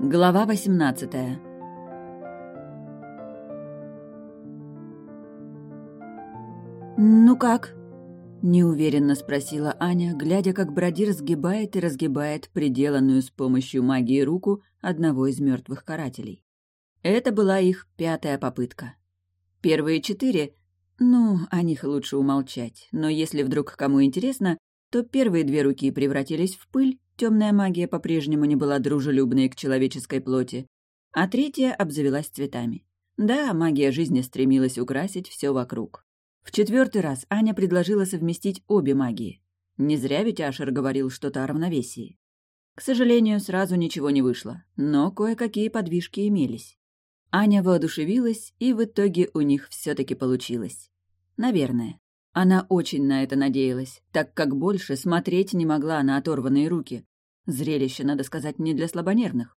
Глава 18 «Ну как?» — неуверенно спросила Аня, глядя, как бродир сгибает и разгибает приделанную с помощью магии руку одного из мертвых карателей. Это была их пятая попытка. Первые четыре... Ну, о них лучше умолчать, но если вдруг кому интересно, то первые две руки превратились в пыль, темная магия по-прежнему не была дружелюбной к человеческой плоти, а третья обзавелась цветами. Да, магия жизни стремилась украсить все вокруг. В четвертый раз Аня предложила совместить обе магии. Не зря ведь Ашер говорил что-то о равновесии. К сожалению, сразу ничего не вышло, но кое-какие подвижки имелись. Аня воодушевилась, и в итоге у них все таки получилось. Наверное. Она очень на это надеялась, так как больше смотреть не могла на оторванные руки. Зрелище, надо сказать, не для слабонервных.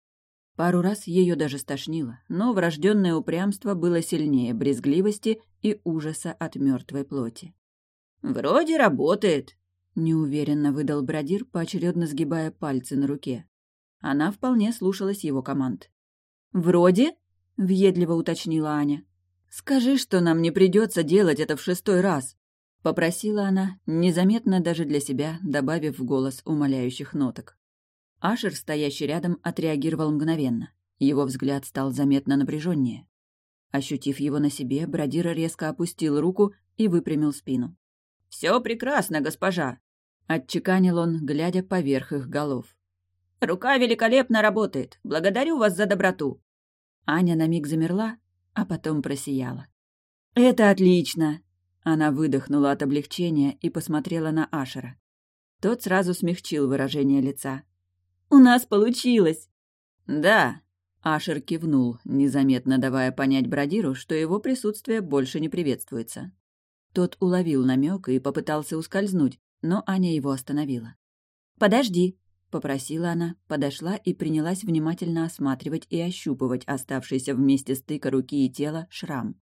Пару раз ее даже стошнило, но врожденное упрямство было сильнее брезгливости и ужаса от мертвой плоти. «Вроде работает», — неуверенно выдал Бродир, поочередно сгибая пальцы на руке. Она вполне слушалась его команд. «Вроде?» — въедливо уточнила Аня. «Скажи, что нам не придется делать это в шестой раз», — попросила она, незаметно даже для себя, добавив в голос умоляющих ноток. Ашер, стоящий рядом, отреагировал мгновенно. Его взгляд стал заметно напряженнее. Ощутив его на себе, Бродира резко опустил руку и выпрямил спину. «Все прекрасно, госпожа!» — отчеканил он, глядя поверх их голов. «Рука великолепно работает. Благодарю вас за доброту!» Аня на миг замерла, а потом просияла. «Это отлично!» Она выдохнула от облегчения и посмотрела на Ашера. Тот сразу смягчил выражение лица. «У нас получилось!» «Да!» Ашер кивнул, незаметно давая понять Бродиру, что его присутствие больше не приветствуется. Тот уловил намек и попытался ускользнуть, но Аня его остановила. «Подожди!» — попросила она, подошла и принялась внимательно осматривать и ощупывать оставшийся вместе стыка руки и тела шрам.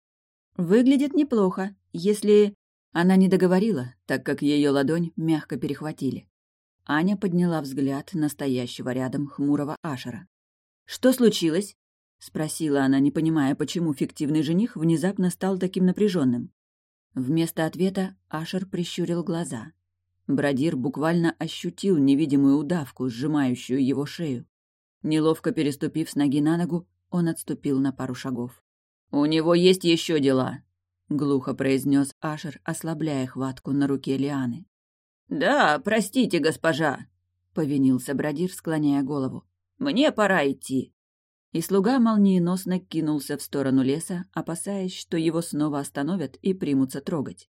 «Выглядит неплохо, если...» Она не договорила, так как ее ладонь мягко перехватили. Аня подняла взгляд настоящего рядом хмурого Ашера. «Что случилось?» — спросила она, не понимая, почему фиктивный жених внезапно стал таким напряженным. Вместо ответа Ашер прищурил глаза. Бродир буквально ощутил невидимую удавку, сжимающую его шею. Неловко переступив с ноги на ногу, он отступил на пару шагов. «У него есть еще дела», — глухо произнес Ашер, ослабляя хватку на руке Лианы. «Да, простите, госпожа», — повинился Бродир, склоняя голову. «Мне пора идти». И слуга молниеносно кинулся в сторону леса, опасаясь, что его снова остановят и примутся трогать.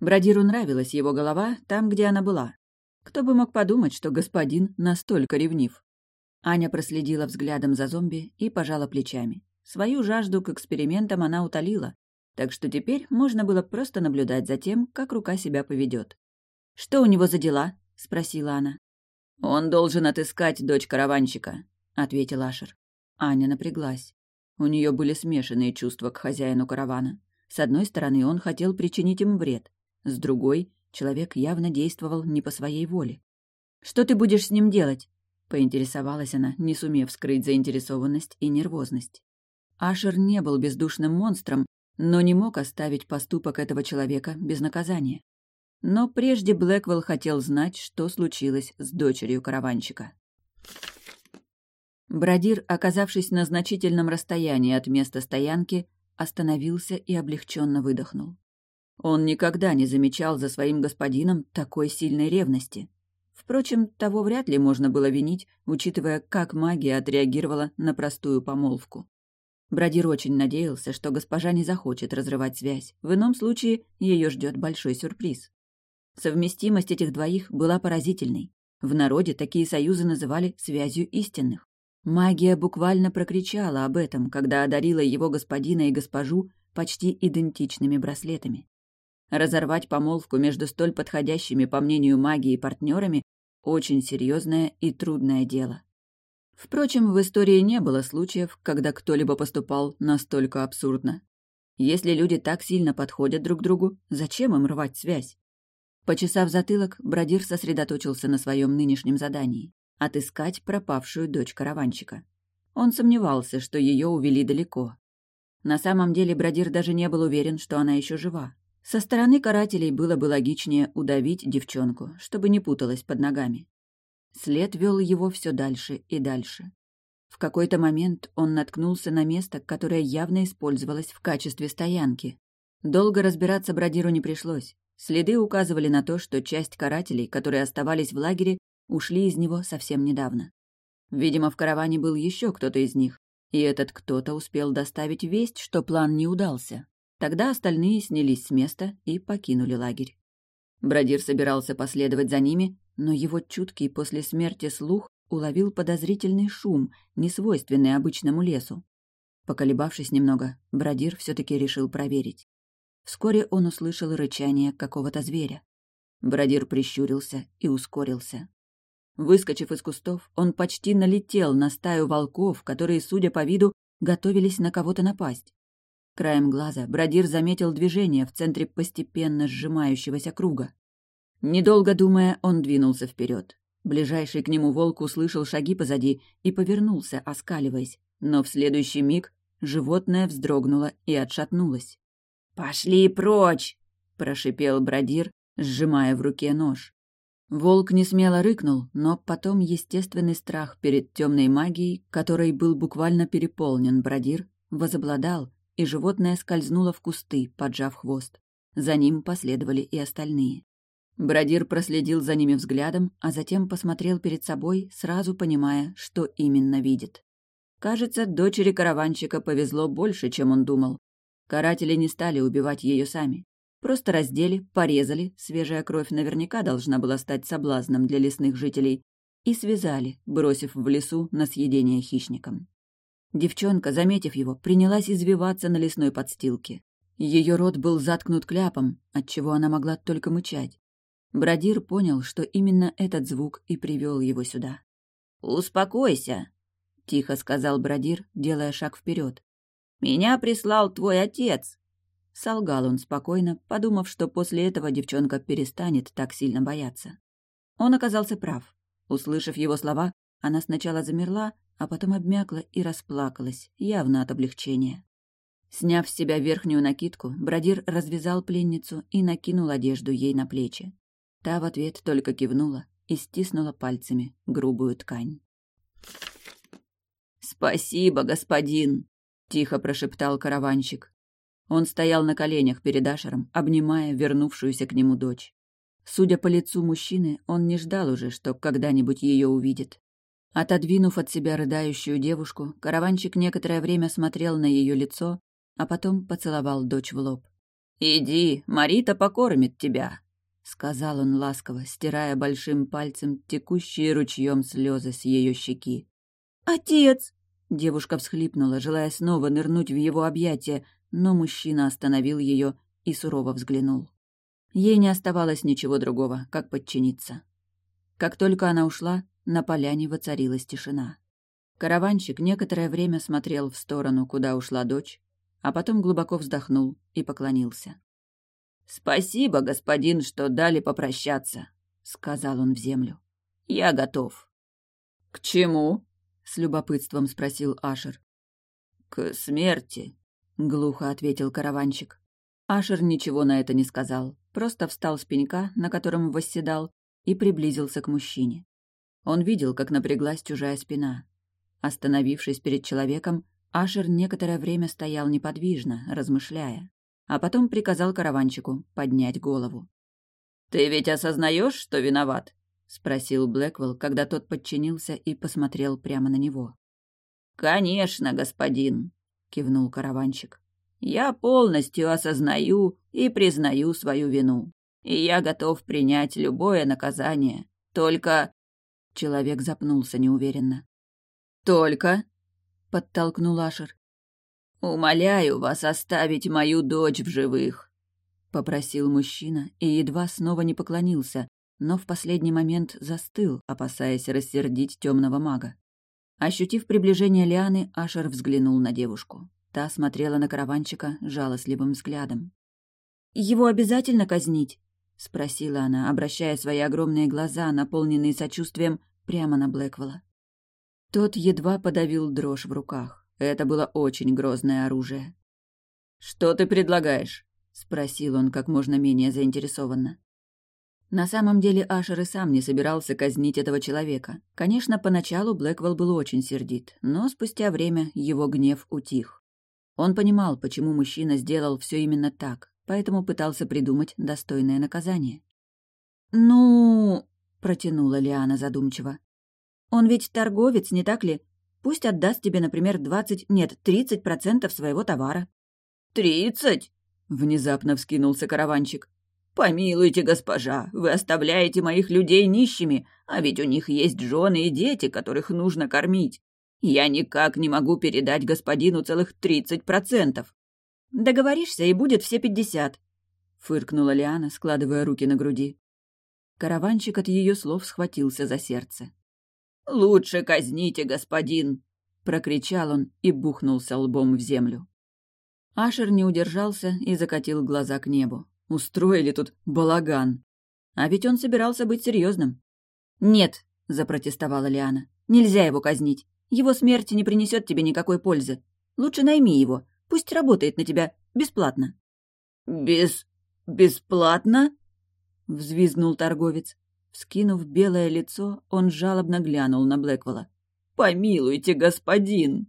Бродиру нравилась его голова там, где она была. Кто бы мог подумать, что господин настолько ревнив. Аня проследила взглядом за зомби и пожала плечами. Свою жажду к экспериментам она утолила, так что теперь можно было просто наблюдать за тем, как рука себя поведет. «Что у него за дела?» — спросила она. «Он должен отыскать дочь караванщика», — ответил Ашер. Аня напряглась. У нее были смешанные чувства к хозяину каравана. С одной стороны, он хотел причинить им вред, с другой, человек явно действовал не по своей воле. «Что ты будешь с ним делать?» — поинтересовалась она, не сумев скрыть заинтересованность и нервозность. Ашер не был бездушным монстром, но не мог оставить поступок этого человека без наказания. Но прежде Блэквелл хотел знать, что случилось с дочерью караванщика. Бродир, оказавшись на значительном расстоянии от места стоянки, остановился и облегченно выдохнул. Он никогда не замечал за своим господином такой сильной ревности. Впрочем, того вряд ли можно было винить, учитывая, как магия отреагировала на простую помолвку. Бродир очень надеялся, что госпожа не захочет разрывать связь. В ином случае ее ждет большой сюрприз. Совместимость этих двоих была поразительной. В народе такие союзы называли «связью истинных». Магия буквально прокричала об этом, когда одарила его господина и госпожу почти идентичными браслетами. Разорвать помолвку между столь подходящими, по мнению магии, партнерами – очень серьезное и трудное дело. Впрочем, в истории не было случаев, когда кто-либо поступал настолько абсурдно. Если люди так сильно подходят друг другу, зачем им рвать связь? Почесав затылок, Бродир сосредоточился на своем нынешнем задании – отыскать пропавшую дочь караванщика. Он сомневался, что ее увели далеко. На самом деле Бродир даже не был уверен, что она еще жива. Со стороны карателей было бы логичнее удавить девчонку, чтобы не путалась под ногами. След вел его все дальше и дальше. В какой-то момент он наткнулся на место, которое явно использовалось в качестве стоянки. Долго разбираться Бродиру не пришлось. Следы указывали на то, что часть карателей, которые оставались в лагере, ушли из него совсем недавно. Видимо, в караване был еще кто-то из них, и этот кто-то успел доставить весть, что план не удался. Тогда остальные снялись с места и покинули лагерь. Бродир собирался последовать за ними, но его чуткий после смерти слух уловил подозрительный шум, несвойственный обычному лесу. Поколебавшись немного, Бродир все таки решил проверить. Вскоре он услышал рычание какого-то зверя. Бродир прищурился и ускорился. Выскочив из кустов, он почти налетел на стаю волков, которые, судя по виду, готовились на кого-то напасть. Краем глаза Бродир заметил движение в центре постепенно сжимающегося круга. Недолго думая, он двинулся вперед. Ближайший к нему волк услышал шаги позади и повернулся, оскаливаясь, но в следующий миг животное вздрогнуло и отшатнулось. «Пошли прочь!» — прошипел Бродир, сжимая в руке нож. Волк не смело рыкнул, но потом естественный страх перед темной магией, которой был буквально переполнен Бродир, возобладал, и животное скользнуло в кусты, поджав хвост. За ним последовали и остальные. Бродир проследил за ними взглядом, а затем посмотрел перед собой, сразу понимая, что именно видит. Кажется, дочери караванщика повезло больше, чем он думал. Каратели не стали убивать ее сами. Просто раздели, порезали, свежая кровь наверняка должна была стать соблазном для лесных жителей, и связали, бросив в лесу на съедение хищникам. Девчонка, заметив его, принялась извиваться на лесной подстилке. Ее рот был заткнут кляпом, отчего она могла только мычать. Бродир понял, что именно этот звук и привел его сюда. «Успокойся», — тихо сказал Бродир, делая шаг вперед. «Меня прислал твой отец!» Солгал он спокойно, подумав, что после этого девчонка перестанет так сильно бояться. Он оказался прав. Услышав его слова, она сначала замерла, а потом обмякла и расплакалась, явно от облегчения. Сняв с себя верхнюю накидку, Бродир развязал пленницу и накинул одежду ей на плечи. Та в ответ только кивнула и стиснула пальцами грубую ткань. «Спасибо, господин!» — тихо прошептал караванщик. Он стоял на коленях перед Ашером, обнимая вернувшуюся к нему дочь. Судя по лицу мужчины, он не ждал уже, что когда-нибудь ее увидит. Отодвинув от себя рыдающую девушку, караванщик некоторое время смотрел на ее лицо, а потом поцеловал дочь в лоб. «Иди, Марита покормит тебя», — сказал он ласково, стирая большим пальцем текущие ручьем слезы с ее щеки. «Отец!» Девушка всхлипнула, желая снова нырнуть в его объятия, но мужчина остановил ее и сурово взглянул. Ей не оставалось ничего другого, как подчиниться. Как только она ушла, на поляне воцарилась тишина. Караванщик некоторое время смотрел в сторону, куда ушла дочь, а потом глубоко вздохнул и поклонился. «Спасибо, господин, что дали попрощаться», — сказал он в землю. «Я готов». «К чему?» с любопытством спросил Ашер. К смерти, глухо ответил караванщик. Ашер ничего на это не сказал, просто встал с пенька, на котором восседал, и приблизился к мужчине. Он видел, как напряглась чужая спина. Остановившись перед человеком, Ашер некоторое время стоял неподвижно, размышляя, а потом приказал караванщику поднять голову. «Ты ведь осознаешь, что виноват?» — спросил Блэквелл, когда тот подчинился и посмотрел прямо на него. «Конечно, господин», — кивнул караванщик. «Я полностью осознаю и признаю свою вину, и я готов принять любое наказание. Только...» Человек запнулся неуверенно. «Только...» — подтолкнул Ашер. «Умоляю вас оставить мою дочь в живых», — попросил мужчина и едва снова не поклонился, но в последний момент застыл, опасаясь рассердить темного мага. Ощутив приближение Лианы, Ашер взглянул на девушку. Та смотрела на караванчика жалостливым взглядом. «Его обязательно казнить?» — спросила она, обращая свои огромные глаза, наполненные сочувствием, прямо на Блэквелла. Тот едва подавил дрожь в руках. Это было очень грозное оружие. «Что ты предлагаешь?» — спросил он как можно менее заинтересованно. На самом деле Ашер и сам не собирался казнить этого человека. Конечно, поначалу Блэквелл был очень сердит, но спустя время его гнев утих. Он понимал, почему мужчина сделал все именно так, поэтому пытался придумать достойное наказание. «Ну...» — протянула Лиана задумчиво. «Он ведь торговец, не так ли? Пусть отдаст тебе, например, двадцать, нет, тридцать процентов своего товара». «Тридцать?» — внезапно вскинулся караванчик. «Помилуйте, госпожа, вы оставляете моих людей нищими, а ведь у них есть жены и дети, которых нужно кормить. Я никак не могу передать господину целых тридцать процентов». «Договоришься, и будет все пятьдесят», — фыркнула Лиана, складывая руки на груди. Караванчик от ее слов схватился за сердце. «Лучше казните, господин!» — прокричал он и бухнулся лбом в землю. Ашер не удержался и закатил глаза к небу. Устроили тут балаган. А ведь он собирался быть серьезным. «Нет», — запротестовала Лиана, — «нельзя его казнить. Его смерть не принесет тебе никакой пользы. Лучше найми его. Пусть работает на тебя бесплатно». «Без... бесплатно?» — взвизгнул торговец. Вскинув белое лицо, он жалобно глянул на Блэквелла. «Помилуйте, господин!»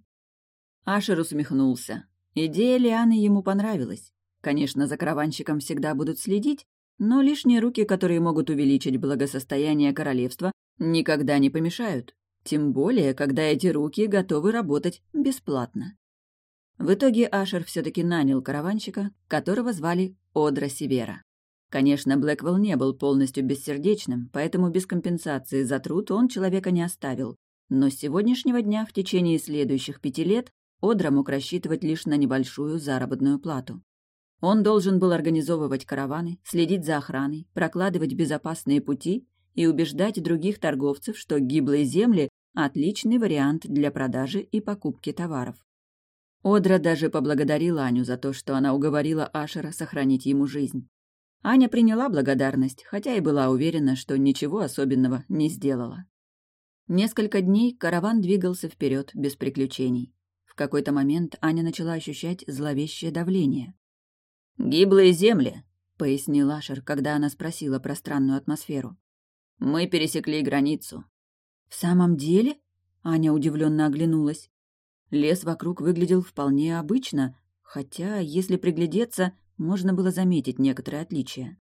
Ашер усмехнулся. Идея Лианы ему понравилась. Конечно, за караванщиком всегда будут следить, но лишние руки, которые могут увеличить благосостояние королевства, никогда не помешают. Тем более, когда эти руки готовы работать бесплатно. В итоге Ашер все-таки нанял караванщика, которого звали Одра Севера. Конечно, Блэквелл не был полностью бессердечным, поэтому без компенсации за труд он человека не оставил. Но с сегодняшнего дня в течение следующих пяти лет Одра мог рассчитывать лишь на небольшую заработную плату. Он должен был организовывать караваны, следить за охраной, прокладывать безопасные пути и убеждать других торговцев, что гиблые земли – отличный вариант для продажи и покупки товаров. Одра даже поблагодарила Аню за то, что она уговорила Ашера сохранить ему жизнь. Аня приняла благодарность, хотя и была уверена, что ничего особенного не сделала. Несколько дней караван двигался вперед без приключений. В какой-то момент Аня начала ощущать зловещее давление. «Гиблые земли», — пояснил Ашер, когда она спросила про странную атмосферу. «Мы пересекли границу». «В самом деле?» — Аня удивленно оглянулась. Лес вокруг выглядел вполне обычно, хотя, если приглядеться, можно было заметить некоторые отличия.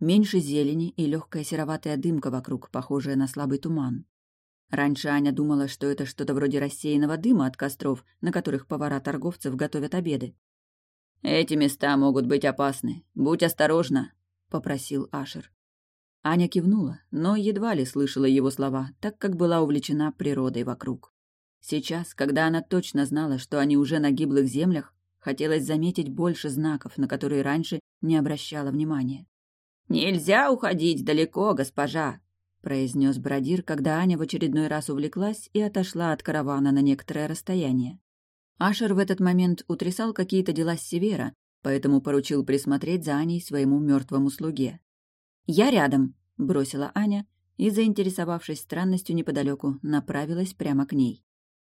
Меньше зелени и легкая сероватая дымка вокруг, похожая на слабый туман. Раньше Аня думала, что это что-то вроде рассеянного дыма от костров, на которых повара торговцев готовят обеды. «Эти места могут быть опасны. Будь осторожна», — попросил Ашер. Аня кивнула, но едва ли слышала его слова, так как была увлечена природой вокруг. Сейчас, когда она точно знала, что они уже на гиблых землях, хотелось заметить больше знаков, на которые раньше не обращала внимания. «Нельзя уходить далеко, госпожа», — произнес Бродир, когда Аня в очередной раз увлеклась и отошла от каравана на некоторое расстояние. Ашер в этот момент утрясал какие-то дела с Севера, поэтому поручил присмотреть за Аней своему мертвому слуге. «Я рядом», — бросила Аня и, заинтересовавшись странностью неподалеку, направилась прямо к ней.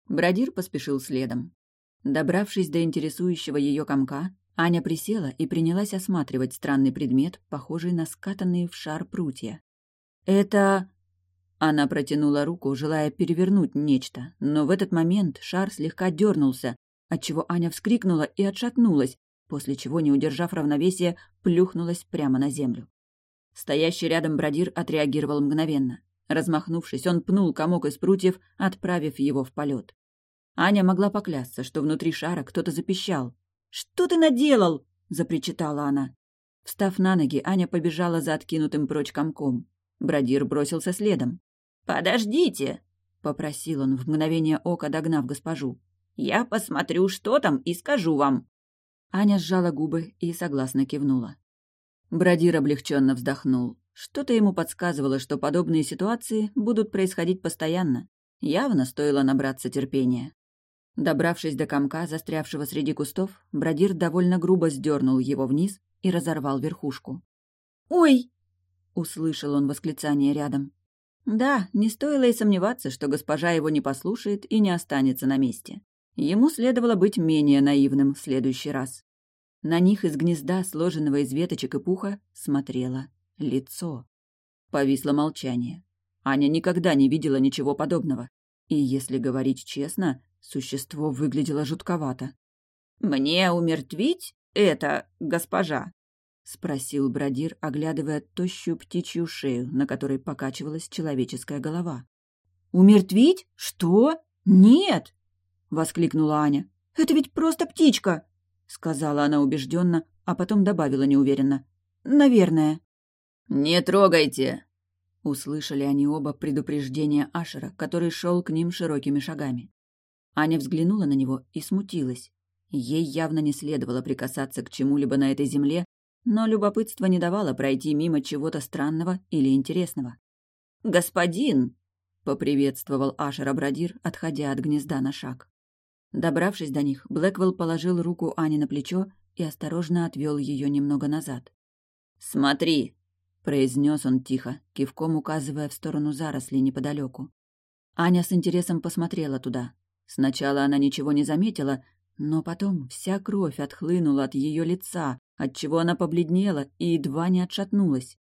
Бродир поспешил следом. Добравшись до интересующего ее комка, Аня присела и принялась осматривать странный предмет, похожий на скатанные в шар прутья. «Это...» Она протянула руку, желая перевернуть нечто, но в этот момент шар слегка дернулся, отчего Аня вскрикнула и отшатнулась, после чего, не удержав равновесия, плюхнулась прямо на землю. Стоящий рядом бродир отреагировал мгновенно. Размахнувшись, он пнул комок из прутьев, отправив его в полет. Аня могла поклясться, что внутри шара кто-то запищал. «Что ты наделал?» — запричитала она. Встав на ноги, Аня побежала за откинутым прочь комком. Бродир бросился следом. «Подождите!» — попросил он, в мгновение ока догнав госпожу. «Я посмотрю, что там, и скажу вам». Аня сжала губы и согласно кивнула. Бродир облегченно вздохнул. Что-то ему подсказывало, что подобные ситуации будут происходить постоянно. Явно стоило набраться терпения. Добравшись до комка, застрявшего среди кустов, Бродир довольно грубо сдернул его вниз и разорвал верхушку. «Ой!» — услышал он восклицание рядом. Да, не стоило и сомневаться, что госпожа его не послушает и не останется на месте. Ему следовало быть менее наивным в следующий раз. На них из гнезда, сложенного из веточек и пуха, смотрело лицо. Повисло молчание. Аня никогда не видела ничего подобного. И, если говорить честно, существо выглядело жутковато. «Мне умертвить это, госпожа?» — спросил Бродир, оглядывая тощую птичью шею, на которой покачивалась человеческая голова. «Умертвить? Что? Нет!» — воскликнула Аня. «Это ведь просто птичка!» — сказала она убежденно, а потом добавила неуверенно. «Наверное». «Не трогайте!» Услышали они оба предупреждение Ашера, который шел к ним широкими шагами. Аня взглянула на него и смутилась. Ей явно не следовало прикасаться к чему-либо на этой земле, но любопытство не давало пройти мимо чего-то странного или интересного. «Господин!» — поприветствовал Ашер Абрадир, отходя от гнезда на шаг. Добравшись до них, Блэквелл положил руку Ане на плечо и осторожно отвел ее немного назад. «Смотри!» — произнес он тихо, кивком указывая в сторону зарослей неподалеку. Аня с интересом посмотрела туда. Сначала она ничего не заметила, но потом вся кровь отхлынула от ее лица, отчего она побледнела и едва не отшатнулась.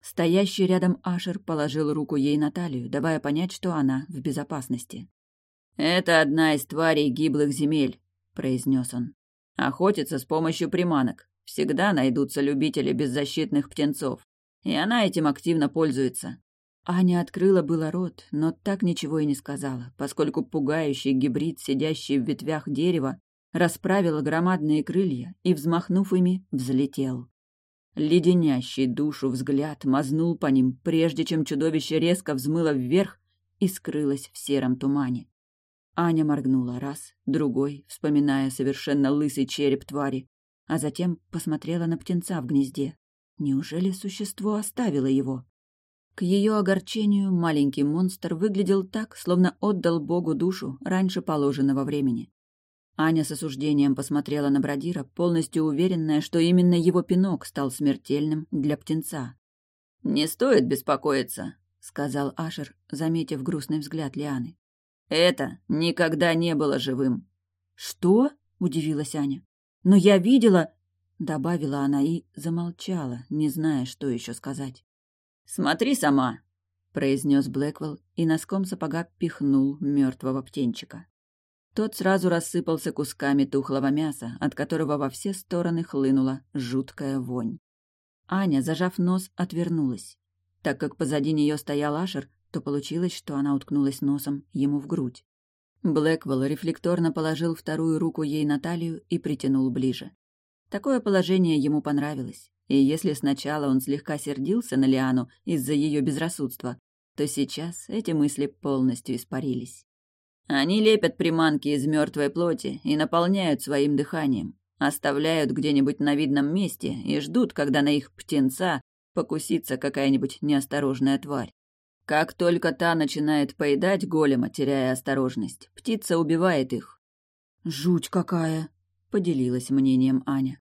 Стоящий рядом Ашер положил руку ей на талию, давая понять, что она в безопасности. «Это одна из тварей гиблых земель», — произнес он. «Охотится с помощью приманок. Всегда найдутся любители беззащитных птенцов. И она этим активно пользуется». Аня открыла было рот, но так ничего и не сказала, поскольку пугающий гибрид, сидящий в ветвях дерева, расправил громадные крылья и, взмахнув ими, взлетел. Леденящий душу взгляд мазнул по ним, прежде чем чудовище резко взмыло вверх и скрылось в сером тумане. Аня моргнула раз, другой, вспоминая совершенно лысый череп твари, а затем посмотрела на птенца в гнезде. Неужели существо оставило его? К ее огорчению маленький монстр выглядел так, словно отдал Богу душу раньше положенного времени. Аня с осуждением посмотрела на Бродира, полностью уверенная, что именно его пинок стал смертельным для птенца. «Не стоит беспокоиться», — сказал Ашер, заметив грустный взгляд Лианы. «Это никогда не было живым». «Что?» — удивилась Аня. «Но я видела...» — добавила она и замолчала, не зная, что еще сказать. «Смотри сама», — произнес Блэквелл и носком сапога пихнул мертвого птенчика. Тот сразу рассыпался кусками тухлого мяса, от которого во все стороны хлынула жуткая вонь. Аня, зажав нос, отвернулась. Так как позади нее стоял Ашер, то получилось, что она уткнулась носом ему в грудь. Блэквелл рефлекторно положил вторую руку ей на талию и притянул ближе. Такое положение ему понравилось, и если сначала он слегка сердился на Лиану из-за ее безрассудства, то сейчас эти мысли полностью испарились. Они лепят приманки из мертвой плоти и наполняют своим дыханием, оставляют где-нибудь на видном месте и ждут, когда на их птенца покусится какая-нибудь неосторожная тварь. Как только та начинает поедать голема, теряя осторожность, птица убивает их. «Жуть какая!» — поделилась мнением Аня.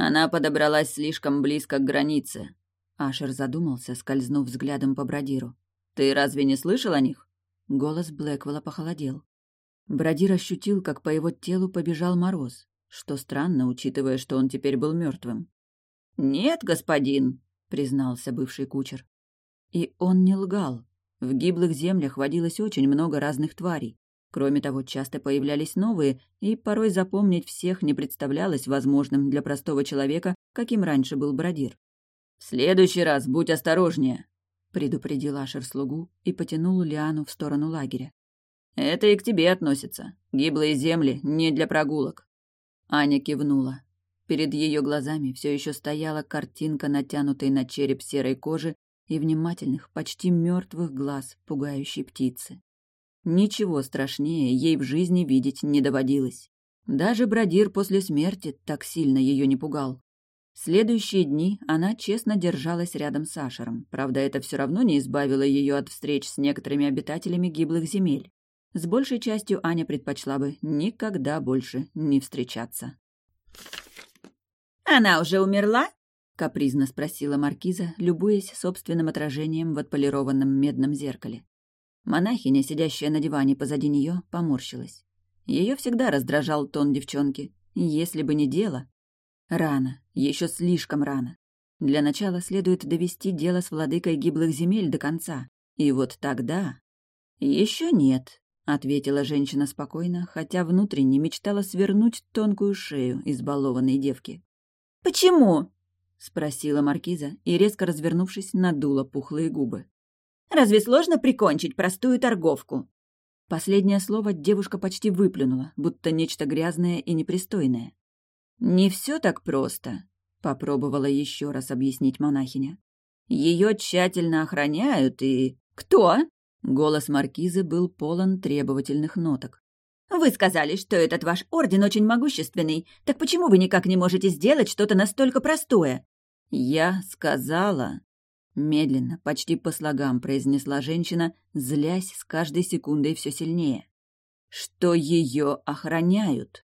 Она подобралась слишком близко к границе. Ашер задумался, скользнув взглядом по Бродиру. «Ты разве не слышал о них?» Голос Блэквелла похолодел. Бродир ощутил, как по его телу побежал мороз, что странно, учитывая, что он теперь был мертвым. «Нет, господин», — признался бывший кучер. И он не лгал. В гиблых землях водилось очень много разных тварей. Кроме того, часто появлялись новые, и порой запомнить всех не представлялось возможным для простого человека, каким раньше был Бродир. «В следующий раз будь осторожнее», — предупредил Ашер слугу и потянул Лиану в сторону лагеря. «Это и к тебе относится. Гиблые земли не для прогулок». Аня кивнула. Перед ее глазами все еще стояла картинка натянутой на череп серой кожи и внимательных, почти мертвых глаз пугающей птицы. Ничего страшнее ей в жизни видеть не доводилось. Даже Бродир после смерти так сильно ее не пугал. Следующие дни она честно держалась рядом с Ашером, правда, это все равно не избавило ее от встреч с некоторыми обитателями гиблых земель. С большей частью Аня предпочла бы никогда больше не встречаться. «Она уже умерла?» капризно спросила маркиза, любуясь собственным отражением в отполированном медном зеркале. Монахиня, сидящая на диване позади нее, поморщилась. Ее всегда раздражал тон девчонки. Если бы не дело... Рано, еще слишком рано. Для начала следует довести дело с владыкой гиблых земель до конца. И вот тогда... Еще нет, ответила женщина спокойно, хотя внутренне мечтала свернуть тонкую шею избалованной девки. Почему? спросила маркиза и, резко развернувшись, надула пухлые губы. Разве сложно прикончить простую торговку? Последнее слово девушка почти выплюнула, будто нечто грязное и непристойное. «Не все так просто», — попробовала еще раз объяснить монахиня. Ее тщательно охраняют и... Кто? Голос маркизы был полон требовательных ноток. «Вы сказали, что этот ваш орден очень могущественный. Так почему вы никак не можете сделать что-то настолько простое?» «Я сказала...» Медленно, почти по слогам произнесла женщина, злясь с каждой секундой все сильнее. «Что ее охраняют?»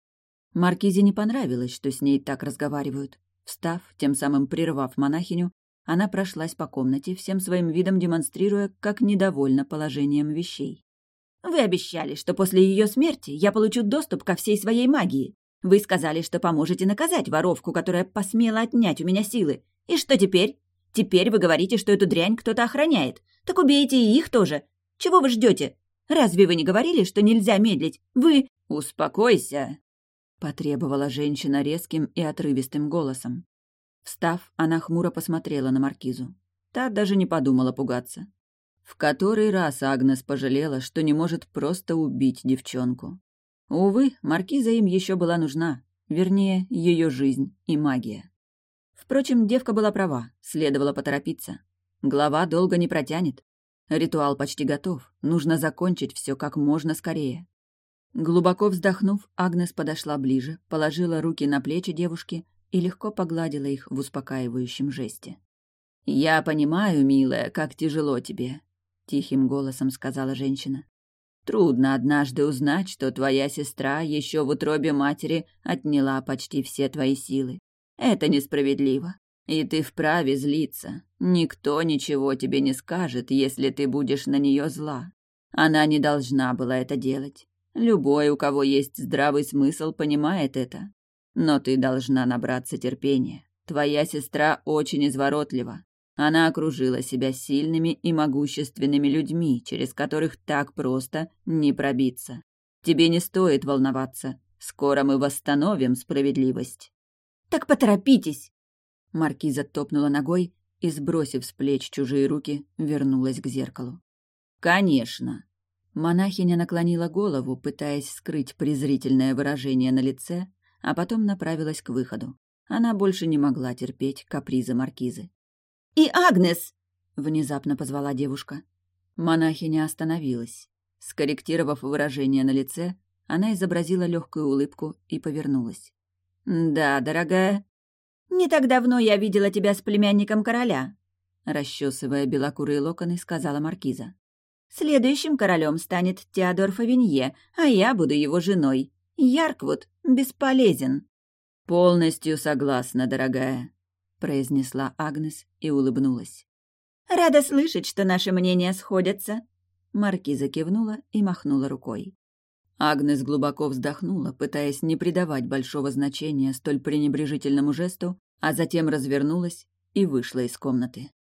Маркизе не понравилось, что с ней так разговаривают. Встав, тем самым прервав монахиню, она прошлась по комнате, всем своим видом демонстрируя, как недовольна положением вещей. «Вы обещали, что после ее смерти я получу доступ ко всей своей магии. Вы сказали, что поможете наказать воровку, которая посмела отнять у меня силы. И что теперь? Теперь вы говорите, что эту дрянь кто-то охраняет. Так убейте и их тоже. Чего вы ждете? Разве вы не говорили, что нельзя медлить? Вы... Успокойся!» Потребовала женщина резким и отрывистым голосом. Встав, она хмуро посмотрела на маркизу. Та даже не подумала пугаться. В который раз Агнес пожалела, что не может просто убить девчонку. Увы, маркиза им еще была нужна, вернее, ее жизнь и магия. Впрочем, девка была права, следовало поторопиться. Глава долго не протянет. Ритуал почти готов, нужно закончить все как можно скорее. Глубоко вздохнув, Агнес подошла ближе, положила руки на плечи девушки и легко погладила их в успокаивающем жесте. «Я понимаю, милая, как тяжело тебе», — тихим голосом сказала женщина. «Трудно однажды узнать, что твоя сестра еще в утробе матери отняла почти все твои силы. Это несправедливо. И ты вправе злиться. Никто ничего тебе не скажет, если ты будешь на нее зла. Она не должна была это делать. Любой, у кого есть здравый смысл, понимает это. Но ты должна набраться терпения. Твоя сестра очень изворотлива. Она окружила себя сильными и могущественными людьми, через которых так просто не пробиться. Тебе не стоит волноваться. Скоро мы восстановим справедливость. Так поторопитесь. Маркиза топнула ногой и, сбросив с плеч чужие руки, вернулась к зеркалу. Конечно. Монахиня наклонила голову, пытаясь скрыть презрительное выражение на лице, а потом направилась к выходу. Она больше не могла терпеть капризы маркизы. «И Агнес!» — внезапно позвала девушка. Монахиня остановилась. Скорректировав выражение на лице, она изобразила легкую улыбку и повернулась. «Да, дорогая». «Не так давно я видела тебя с племянником короля», — расчесывая белокурые локоны, сказала маркиза. «Следующим королем станет Теодор Фавинье, а я буду его женой. Ярквуд бесполезен». «Полностью согласна, дорогая», — произнесла Агнес и улыбнулась. «Рада слышать, что наши мнения сходятся». Маркиза кивнула и махнула рукой. Агнес глубоко вздохнула, пытаясь не придавать большого значения столь пренебрежительному жесту, а затем развернулась и вышла из комнаты.